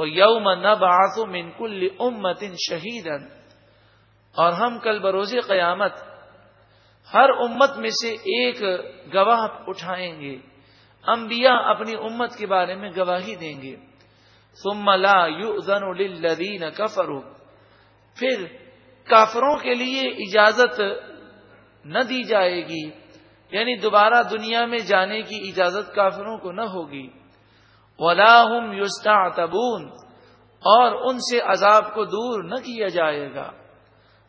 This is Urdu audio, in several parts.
وہ یوم نب آسو منکل امتن شہید اور ہم کل بروز قیامت ہر امت میں سے ایک گواہ اٹھائیں گے۔ انبیاء اپنی امت کے بارے میں گواہی دیں گے۔ ثم لا یؤذن للذین کفروا۔ پھر کافروں کے لیے اجازت نہ دی جائے گی یعنی دوبارہ دنیا میں جانے کی اجازت کافروں کو نہ ہوگی۔ ولاحم یوستا تبون اور ان سے عذاب کو دور نہ کیا جائے گا۔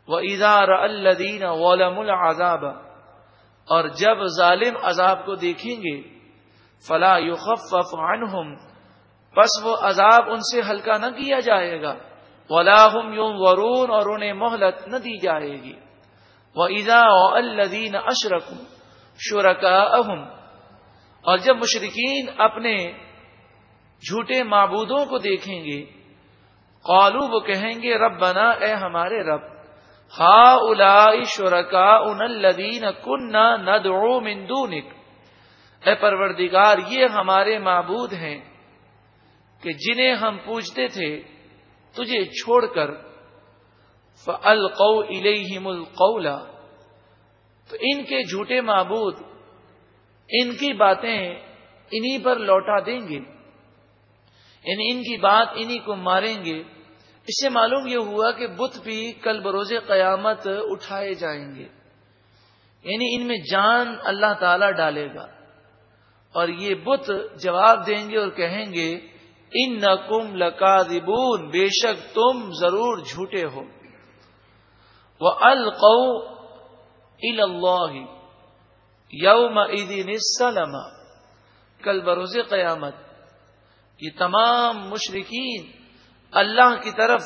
وہ ادار الدین غلام العذاب اور جب ظالم عذاب کو دیکھیں گے، فلا یخفف عنہم پس وہ عذاب ان سے ہلکا نہ کیا جائے گا۔ ولاحم یوم ورون اور انہیں مہلت نہ دی جائے گی۔ وہ ادا الدین اشرک شرکا اور جب مشرقین اپنے جھوٹے معبودوں کو دیکھیں گے۔ قالو وہ کہیں گے رب بنا اے ہمارے رب ہا الا شرکا ان الدین کن ندعو من دونک۔ اے پروردگار، یہ ہمارے معبود ہیں کہ جنہیں ہم پوچھتے تھے، تجھے چھوڑ کر۔ فَأَلْقَوْا إِلَيْهِمُ الْقَوْلَ۔ تو ان کے جھوٹے معبود ان کی باتیں انہی پر لوٹا دیں گے۔ یعنی ان کی بات انہی کو ماریں گے، اس سے معلوم یہ ہوا کہ بت بھی کل بروز قیامت اٹھائے جائیں گے۔ یعنی ان میں جان اللہ تعالی ڈالے گا۔ اور یہ بت جواب دیں گے اور کہیں گے ان نقم لکا بے شک تم ضرور جھوٹے ہو۔ وہ القو یوم السلم، کل بروز قیامت۔ یہ تمام مشرقین اللہ کی طرف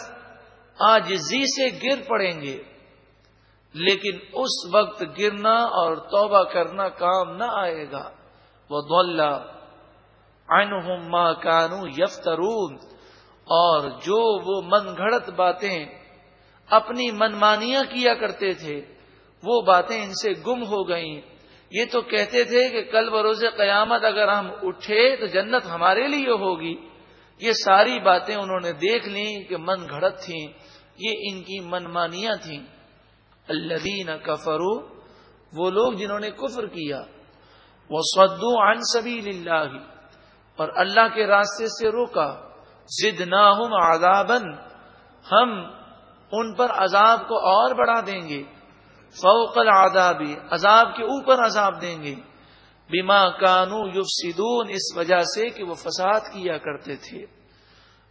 آج سے گر پڑیں گے، لیکن اس وقت گرنا اور توبہ کرنا کام نہ آئے گا۔ وہ دولہ ماں کانو یفترون اور جو وہ من گھڑت باتیں اپنی منمانیاں کیا کرتے تھے، وہ باتیں ان سے گم ہو گئیں۔ یہ تو کہتے تھے کہ کل بروز قیامت اگر ہم اٹھے تو جنت ہمارے لیے ہوگی۔ یہ ساری باتیں انہوں نے دیکھ لی کہ من گھڑت تھیں۔ یہ ان کی منمانیاں تھیں۔ اللہ کفرو وہ لوگ جنہوں نے کفر کیا۔ وہ سدو عن سبھی اللہ اور اللہ کے راستے سے روکا۔ زد نہ ہم ان پر عذاب کو اور بڑھا دیں گے۔ فوق العذابی عذاب کے اوپر عذاب دیں گے۔ بیما کانو یفسدون، اس وجہ سے کہ وہ فساد کیا کرتے تھے۔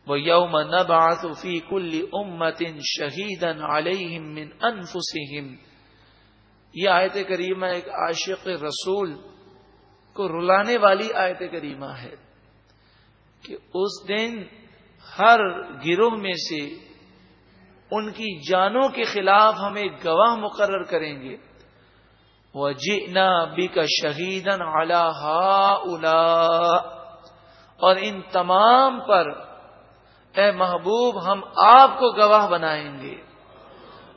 وہ یوم نبعث فی کل امت شہید علیہم من انفسہم۔ یہ آیت کریمہ ایک عاشق رسول کو رلانے والی آیت کریمہ ہے کہ اس دن ہر گروہ میں سے ان کی جانوں کے خلاف ہمیں گواہ مقرر کریں گے۔ وہ جینا بی کا شہید اور ان تمام پر اے محبوب ہم آپ کو گواہ بنائیں گے۔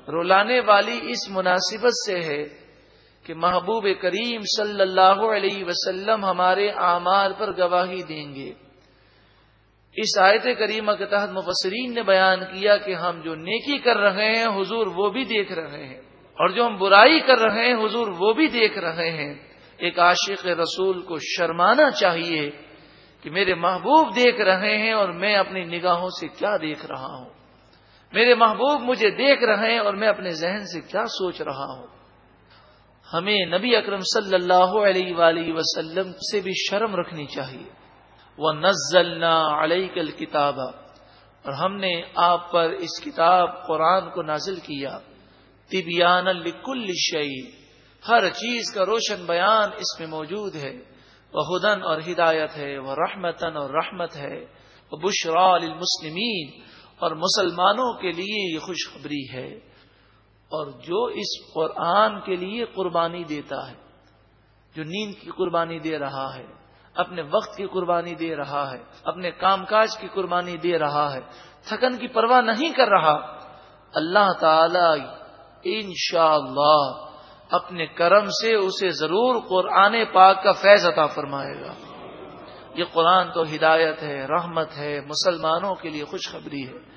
رولانے والی اس مناسبت سے ہے کہ محبوب کریم صلی اللہ علیہ وسلم ہمارے اعمال پر گواہی دیں گے۔ اس آیت کریمہ کے تحت مفسرین نے بیان کیا کہ ہم جو نیکی کر رہے ہیں، حضور وہ بھی دیکھ رہے ہیں۔ اور جو ہم برائی کر رہے ہیں، حضور وہ بھی دیکھ رہے ہیں۔ ایک عاشق رسول کو شرمانا چاہیے کہ میرے محبوب دیکھ رہے ہیں اور میں اپنی نگاہوں سے کیا دیکھ رہا ہوں۔ میرے محبوب مجھے دیکھ رہے ہیں اور میں اپنے ذہن سے کیا سوچ رہا ہوں۔ ہمیں نبی اکرم صلی اللہ علیہ وآلہ وسلم سے بھی شرم رکھنی چاہیے۔ وہ نزلنا علیہ کل کتاب اور ہم نے آپ پر اس کتاب قرآن کو نازل کیا۔ طبیان الکل شعی ہر چیز کا روشن بیان اس میں موجود ہے۔ وہ ہدن اور ہدایت ہے، وہ رحمتن اور رحمت ہے۔ وہ بشرا المسلمین اور مسلمانوں کے لیے یہ خوشخبری ہے۔ اور جو اس قرآن کے لیے قربانی دیتا ہے، جو نیند کی قربانی دے رہا ہے۔ اپنے وقت کی قربانی دے رہا ہے، اپنے کام کاج کی قربانی دے رہا ہے۔ تھکن کی پرواہ نہیں کر رہا۔ اللہ تعالی انشاءاللہ اللہ اپنے کرم سے اسے ضرور قرآن پاک کا فیض عطا فرمائے گا۔ یہ قرآن تو ہدایت ہے، رحمت ہے، مسلمانوں کے لیے خوشخبری ہے۔